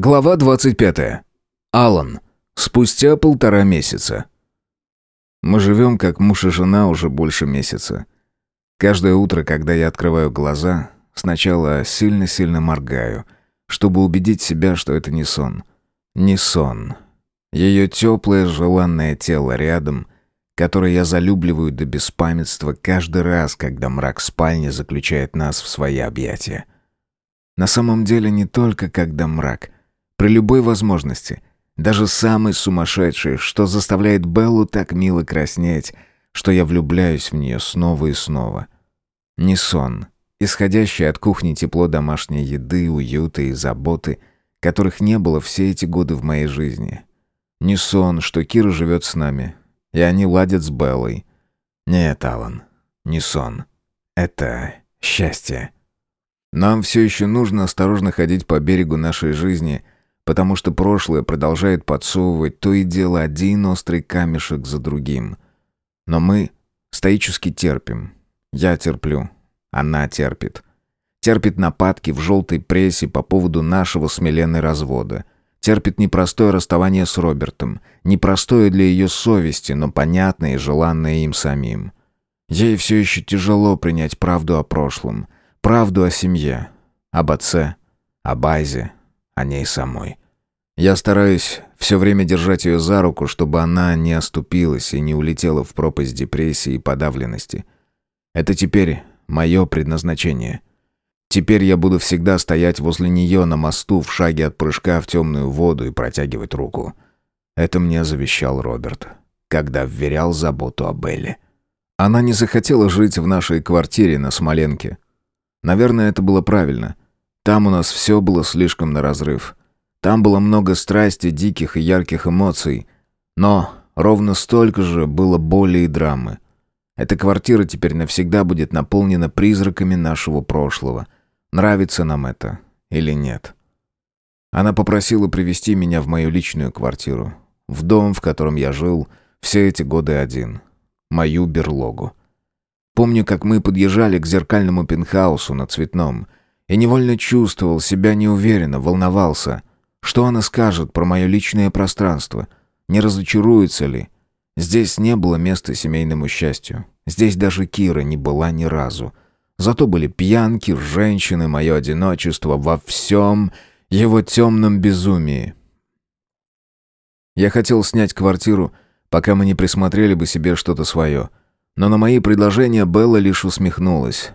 Глава 25. Алан. Спустя полтора месяца. Мы живем как муж и жена уже больше месяца. Каждое утро, когда я открываю глаза, сначала сильно-сильно моргаю, чтобы убедить себя, что это не сон. Не сон. Ее теплое, желанное тело рядом, которое я залюбливаю до беспамятства каждый раз, когда мрак спальни заключает нас в свои объятия. На самом деле не только когда мрак — при любой возможности. Даже самый сумасшедший, что заставляет Беллу так мило краснеть, что я влюбляюсь в нее снова и снова. Не сон, исходящий от кухни тепло домашней еды, уюта и заботы, которых не было все эти годы в моей жизни. Не сон, что Кира живет с нами, и они ладят с Беллой. Нет, Алан, не сон. Это счастье. Нам все еще нужно осторожно ходить по берегу нашей жизни — потому что прошлое продолжает подсовывать то и дело один острый камешек за другим. Но мы стоически терпим. Я терплю. Она терпит. Терпит нападки в желтой прессе по поводу нашего с Миленой развода. Терпит непростое расставание с Робертом. Непростое для ее совести, но понятное и желанное им самим. Ей все еще тяжело принять правду о прошлом. Правду о семье. Об отце. О Байзе о ней самой. Я стараюсь все время держать ее за руку, чтобы она не оступилась и не улетела в пропасть депрессии и подавленности. Это теперь мое предназначение. Теперь я буду всегда стоять возле нее на мосту в шаге от прыжка в темную воду и протягивать руку. Это мне завещал Роберт, когда вверял заботу о Белле. Она не захотела жить в нашей квартире на Смоленке. Наверное, это было правильно — там у нас все было слишком на разрыв. Там было много страсти, диких и ярких эмоций. Но ровно столько же было боли и драмы. Эта квартира теперь навсегда будет наполнена призраками нашего прошлого. Нравится нам это или нет? Она попросила привести меня в мою личную квартиру. В дом, в котором я жил все эти годы один. Мою берлогу. Помню, как мы подъезжали к зеркальному пентхаусу на Цветном — и невольно чувствовал себя неуверенно, волновался. Что она скажет про мое личное пространство? Не разочаруется ли? Здесь не было места семейному счастью. Здесь даже Кира не была ни разу. Зато были пьянки, женщины, мое одиночество во всем его темном безумии. Я хотел снять квартиру, пока мы не присмотрели бы себе что-то свое. Но на мои предложения Белла лишь усмехнулась.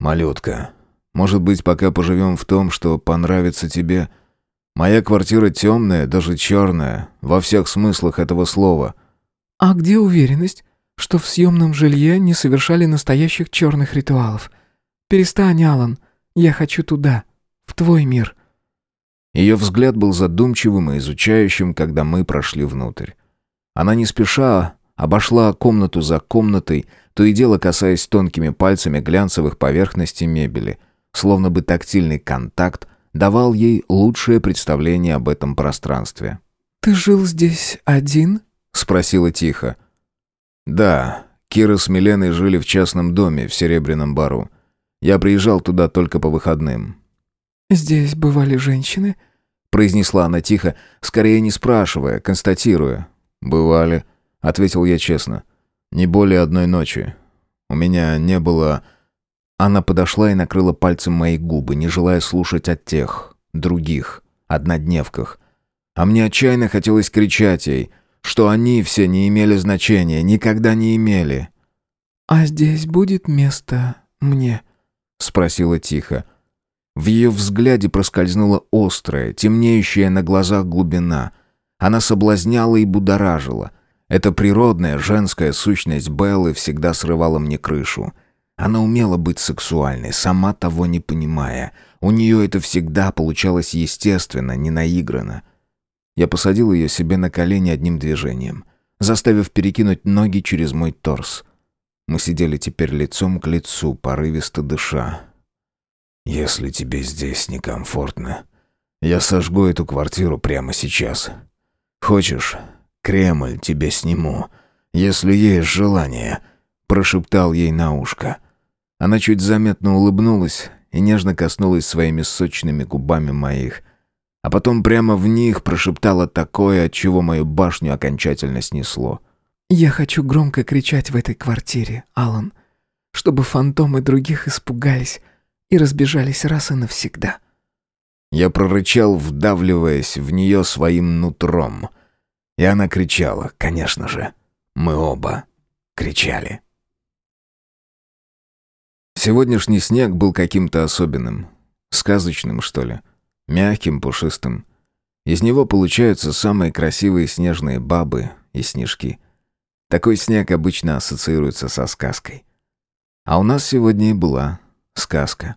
«Малютка, может быть, пока поживем в том, что понравится тебе. Моя квартира темная, даже черная, во всех смыслах этого слова». «А где уверенность, что в съемном жилье не совершали настоящих черных ритуалов? Перестань, Алан, я хочу туда, в твой мир». Ее взгляд был задумчивым и изучающим, когда мы прошли внутрь. Она не спеша обошла комнату за комнатой, то и дело касаясь тонкими пальцами глянцевых поверхностей мебели — словно бы тактильный контакт давал ей лучшее представление об этом пространстве. «Ты жил здесь один?» — спросила тихо. «Да, Кира с Миленой жили в частном доме в Серебряном Бару. Я приезжал туда только по выходным». «Здесь бывали женщины?» — произнесла она тихо, скорее не спрашивая, констатируя. «Бывали», — ответил я честно. «Не более одной ночи. У меня не было она подошла и накрыла пальцем мои губы, не желая слушать о тех, других, однодневках. А мне отчаянно хотелось кричать ей, что они все не имели значения, никогда не имели. «А здесь будет место мне?» — спросила тихо. В ее взгляде проскользнула острая, темнеющая на глазах глубина. Она соблазняла и будоражила. Эта природная женская сущность Беллы всегда срывала мне крышу. Она умела быть сексуальной, сама того не понимая. У нее это всегда получалось естественно, не наигранно. Я посадил ее себе на колени одним движением, заставив перекинуть ноги через мой торс. Мы сидели теперь лицом к лицу, порывисто дыша. «Если тебе здесь некомфортно, я сожгу эту квартиру прямо сейчас. Хочешь, Кремль тебе сниму, если есть желание», — прошептал ей на ушко. Она чуть заметно улыбнулась и нежно коснулась своими сочными губами моих. а потом прямо в них прошептала такое, от чего мою башню окончательно снесло. «Я хочу громко кричать в этой квартире, Алан, чтобы фантомы других испугались и разбежались раз и навсегда». Я прорычал, вдавливаясь в нее своим нутром. И она кричала, конечно же. Мы оба кричали. Сегодняшний снег был каким-то особенным. Сказочным, что ли. Мягким, пушистым. Из него получаются самые красивые снежные бабы и снежки. Такой снег обычно ассоциируется со сказкой. А у нас сегодня и была сказка.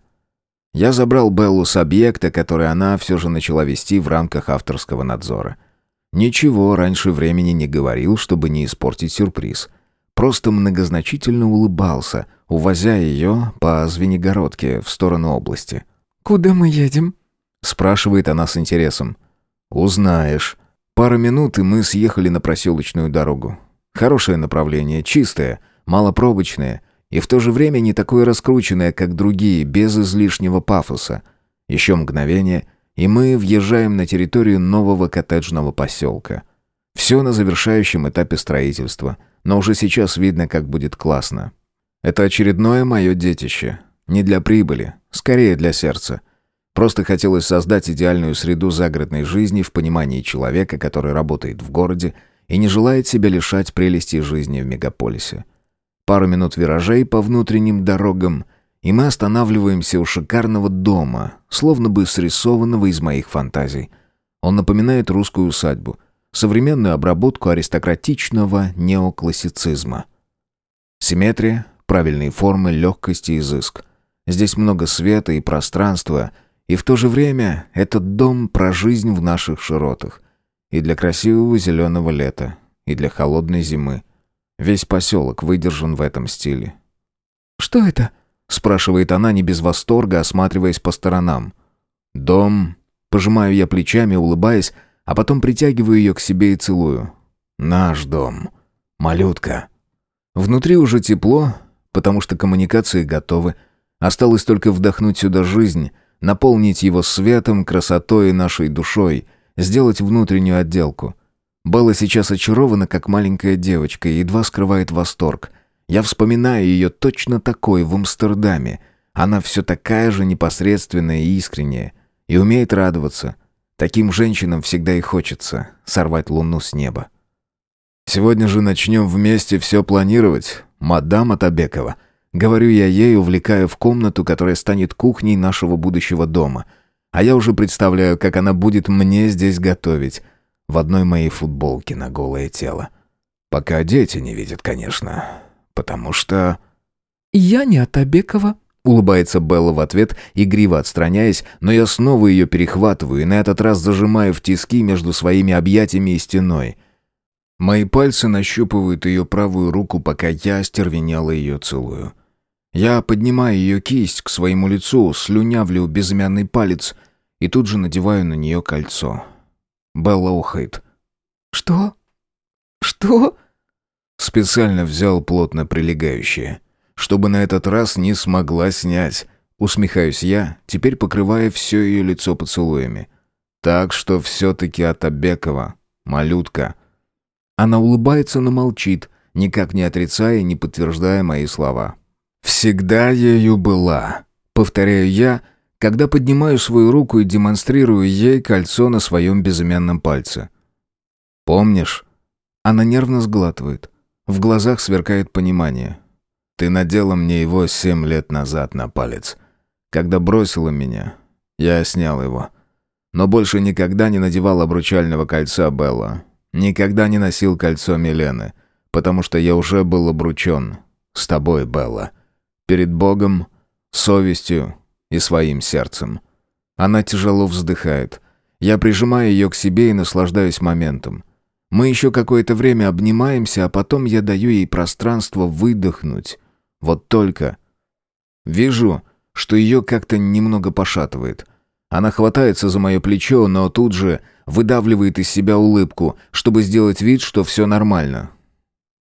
Я забрал Беллу с объекта, который она все же начала вести в рамках авторского надзора. Ничего раньше времени не говорил, чтобы не испортить сюрприз. Просто многозначительно улыбался, увозя ее по Звенигородке в сторону области. «Куда мы едем?» — спрашивает она с интересом. «Узнаешь». Пару минут, и мы съехали на проселочную дорогу. Хорошее направление, чистое, малопробочное — и в то же время не такое раскрученное, как другие, без излишнего пафоса. Еще мгновение, и мы въезжаем на территорию нового коттеджного поселка. Все на завершающем этапе строительства, но уже сейчас видно, как будет классно. Это очередное мое детище. Не для прибыли, скорее для сердца. Просто хотелось создать идеальную среду загородной жизни в понимании человека, который работает в городе и не желает себя лишать прелестей жизни в мегаполисе. Пару минут виражей по внутренним дорогам, и мы останавливаемся у шикарного дома, словно бы срисованного из моих фантазий. Он напоминает русскую усадьбу, современную обработку аристократичного неоклассицизма. Симметрия, правильные формы, легкость и изыск. Здесь много света и пространства, и в то же время этот дом про жизнь в наших широтах. И для красивого зеленого лета, и для холодной зимы. Весь поселок выдержан в этом стиле. «Что это?» — спрашивает она не без восторга, осматриваясь по сторонам. «Дом...» — пожимаю я плечами, улыбаясь, а потом притягиваю ее к себе и целую. «Наш дом. Малютка». Внутри уже тепло, потому что коммуникации готовы. Осталось только вдохнуть сюда жизнь, наполнить его светом, красотой и нашей душой, сделать внутреннюю отделку — Белла сейчас очарована, как маленькая девочка, и едва скрывает восторг. Я вспоминаю ее точно такой в Амстердаме. Она все такая же непосредственная и искренняя. И умеет радоваться. Таким женщинам всегда и хочется сорвать луну с неба. «Сегодня же начнем вместе все планировать, мадам Атабекова», Говорю я ей, увлекая в комнату, которая станет кухней нашего будущего дома. А я уже представляю, как она будет мне здесь готовить в одной моей футболке на голое тело. Пока дети не видят, конечно. Потому что... «Я не Атабекова», — улыбается Белла в ответ, игриво отстраняясь, но я снова ее перехватываю и на этот раз зажимаю в тиски между своими объятиями и стеной. Мои пальцы нащупывают ее правую руку, пока я остервенело ее целую. Я поднимаю ее кисть к своему лицу, слюнявлю безымянный палец и тут же надеваю на нее кольцо. Белла ухает. «Что? Что?» Специально взял плотно прилегающее, чтобы на этот раз не смогла снять. Усмехаюсь я, теперь покрывая все ее лицо поцелуями. Так что все-таки от Абекова, малютка. Она улыбается, но молчит, никак не отрицая, не подтверждая мои слова. «Всегда ею была», — повторяю я, — когда поднимаю свою руку и демонстрирую ей кольцо на своем безымянном пальце. «Помнишь?» Она нервно сглатывает. В глазах сверкает понимание. «Ты надела мне его семь лет назад на палец. Когда бросила меня, я снял его. Но больше никогда не надевал обручального кольца Белла. Никогда не носил кольцо Милены, потому что я уже был обручен. С тобой, Белла. Перед Богом, совестью и своим сердцем. Она тяжело вздыхает. Я прижимаю ее к себе и наслаждаюсь моментом. Мы еще какое-то время обнимаемся, а потом я даю ей пространство выдохнуть. Вот только... Вижу, что ее как-то немного пошатывает. Она хватается за мое плечо, но тут же выдавливает из себя улыбку, чтобы сделать вид, что все нормально.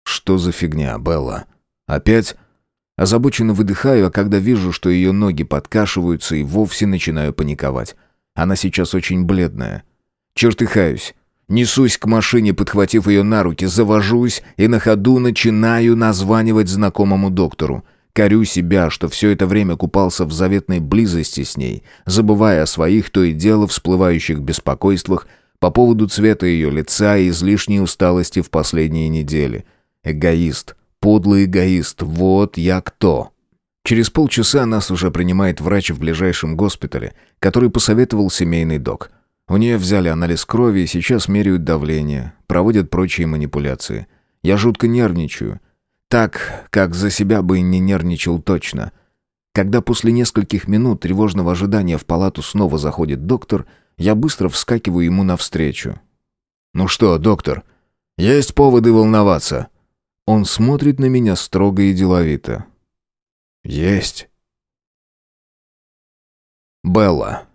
«Что за фигня, Белла? Опять?» Озабоченно выдыхаю, а когда вижу, что ее ноги подкашиваются, и вовсе начинаю паниковать. Она сейчас очень бледная. Чертыхаюсь. Несусь к машине, подхватив ее на руки, завожусь и на ходу начинаю названивать знакомому доктору. Корю себя, что все это время купался в заветной близости с ней, забывая о своих то и дело всплывающих беспокойствах по поводу цвета ее лица и излишней усталости в последние недели. Эгоист, подлый эгоист, вот я кто. Через полчаса нас уже принимает врач в ближайшем госпитале, который посоветовал семейный док. У нее взяли анализ крови и сейчас меряют давление, проводят прочие манипуляции. Я жутко нервничаю. Так, как за себя бы и не нервничал точно. Когда после нескольких минут тревожного ожидания в палату снова заходит доктор, я быстро вскакиваю ему навстречу. «Ну что, доктор, есть поводы волноваться?» Он смотрит на меня строго и деловито. «Есть». «Белла».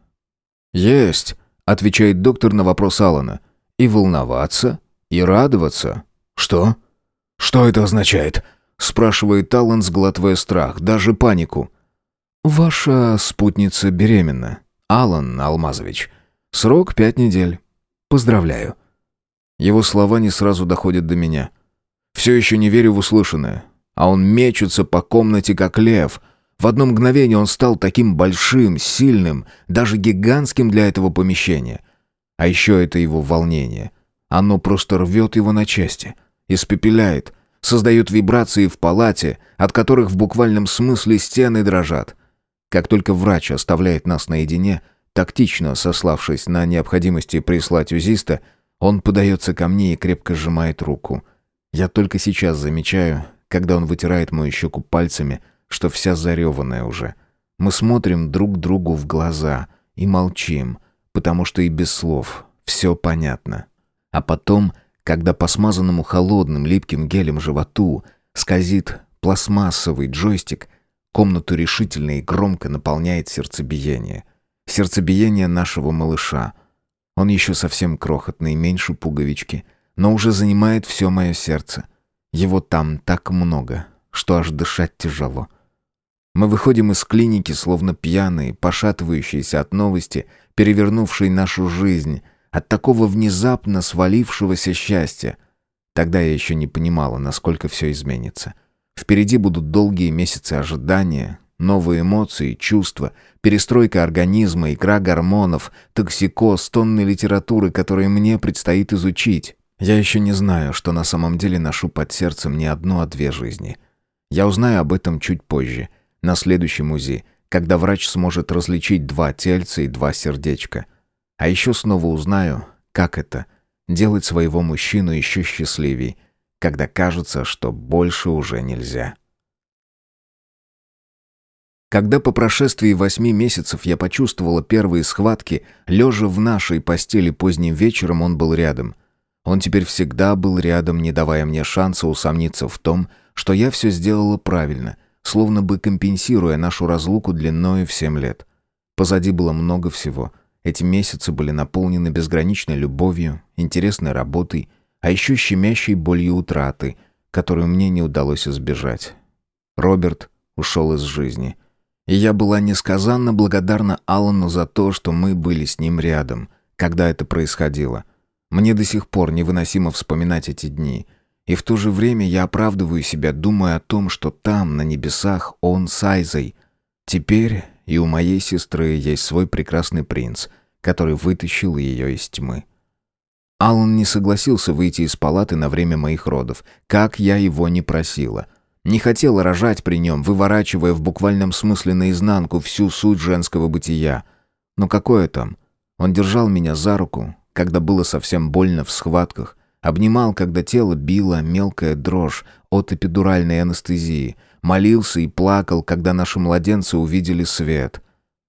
«Есть», — отвечает доктор на вопрос Алана. «И волноваться, и радоваться». «Что?» «Что это означает?» — спрашивает Аллан, сглатывая страх, даже панику. «Ваша спутница беременна, Алан Алмазович. Срок пять недель. Поздравляю». Его слова не сразу доходят до меня. Все еще не верю в услышанное. А он мечется по комнате, как лев. В одно мгновение он стал таким большим, сильным, даже гигантским для этого помещения. А еще это его волнение. Оно просто рвет его на части — испепеляет, создает вибрации в палате, от которых в буквальном смысле стены дрожат. Как только врач оставляет нас наедине, тактично сославшись на необходимости прислать узиста, он подается ко мне и крепко сжимает руку. Я только сейчас замечаю, когда он вытирает мою щеку пальцами, что вся зареванная уже. Мы смотрим друг другу в глаза и молчим, потому что и без слов все понятно. А потом когда по смазанному холодным липким гелем животу скользит пластмассовый джойстик, комнату решительно и громко наполняет сердцебиение. Сердцебиение нашего малыша. Он еще совсем крохотный, меньше пуговички, но уже занимает все мое сердце. Его там так много, что аж дышать тяжело. Мы выходим из клиники, словно пьяные, пошатывающиеся от новости, перевернувшей нашу жизнь — от такого внезапно свалившегося счастья. Тогда я еще не понимала, насколько все изменится. Впереди будут долгие месяцы ожидания, новые эмоции, чувства, перестройка организма, игра гормонов, токсикоз, тонны литературы, которые мне предстоит изучить. Я еще не знаю, что на самом деле ношу под сердцем не одну, а две жизни. Я узнаю об этом чуть позже, на следующем УЗИ, когда врач сможет различить два тельца и два сердечка. А еще снова узнаю, как это — делать своего мужчину еще счастливей, когда кажется, что больше уже нельзя. Когда по прошествии восьми месяцев я почувствовала первые схватки, лежа в нашей постели поздним вечером, он был рядом. Он теперь всегда был рядом, не давая мне шанса усомниться в том, что я все сделала правильно, словно бы компенсируя нашу разлуку длиною в семь лет. Позади было много всего — эти месяцы были наполнены безграничной любовью, интересной работой, а еще щемящей болью утраты, которую мне не удалось избежать. Роберт ушел из жизни. И я была несказанно благодарна Аллану за то, что мы были с ним рядом, когда это происходило. Мне до сих пор невыносимо вспоминать эти дни. И в то же время я оправдываю себя, думая о том, что там, на небесах, он с Айзой. Теперь и у моей сестры есть свой прекрасный принц, который вытащил ее из тьмы. Аллан не согласился выйти из палаты на время моих родов, как я его не просила. Не хотела рожать при нем, выворачивая в буквальном смысле наизнанку всю суть женского бытия. Но какое там? Он держал меня за руку, когда было совсем больно в схватках, обнимал, когда тело било мелкая дрожь от эпидуральной анестезии, молился и плакал, когда наши младенцы увидели свет.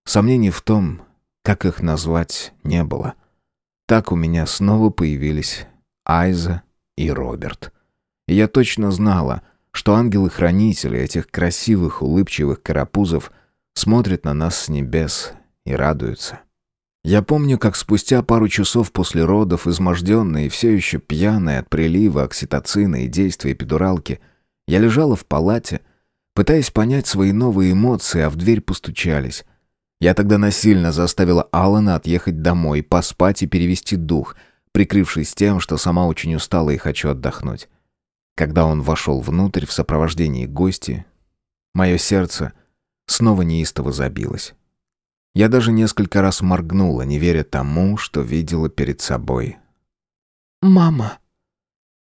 Сомнений в том, как их назвать, не было. Так у меня снова появились Айза и Роберт. И я точно знала, что ангелы-хранители этих красивых, улыбчивых карапузов смотрят на нас с небес и радуются. Я помню, как спустя пару часов после родов, изможденная и все еще пьяная от прилива окситоцина и действия эпидуралки, я лежала в палате, пытаясь понять свои новые эмоции, а в дверь постучались. Я тогда насильно заставила Алана отъехать домой, поспать и перевести дух, прикрывшись тем, что сама очень устала и хочу отдохнуть. Когда он вошел внутрь в сопровождении гости, мое сердце снова неистово забилось. Я даже несколько раз моргнула, не веря тому, что видела перед собой. «Мама!»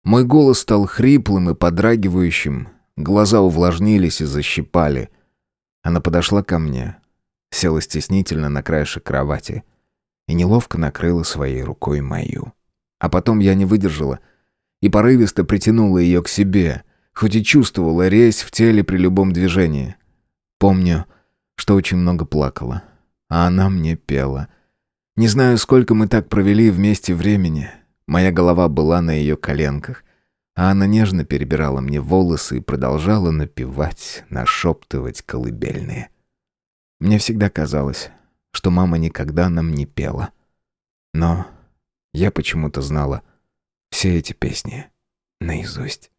Мой голос стал хриплым и подрагивающим, глаза увлажнились и защипали. Она подошла ко мне, села стеснительно на краешек кровати и неловко накрыла своей рукой мою. А потом я не выдержала и порывисто притянула ее к себе, хоть и чувствовала резь в теле при любом движении. Помню, что очень много плакала, а она мне пела. Не знаю, сколько мы так провели вместе времени. Моя голова была на ее коленках, а она нежно перебирала мне волосы и продолжала напевать, нашептывать колыбельные. Мне всегда казалось, что мама никогда нам не пела. Но я почему-то знала все эти песни наизусть.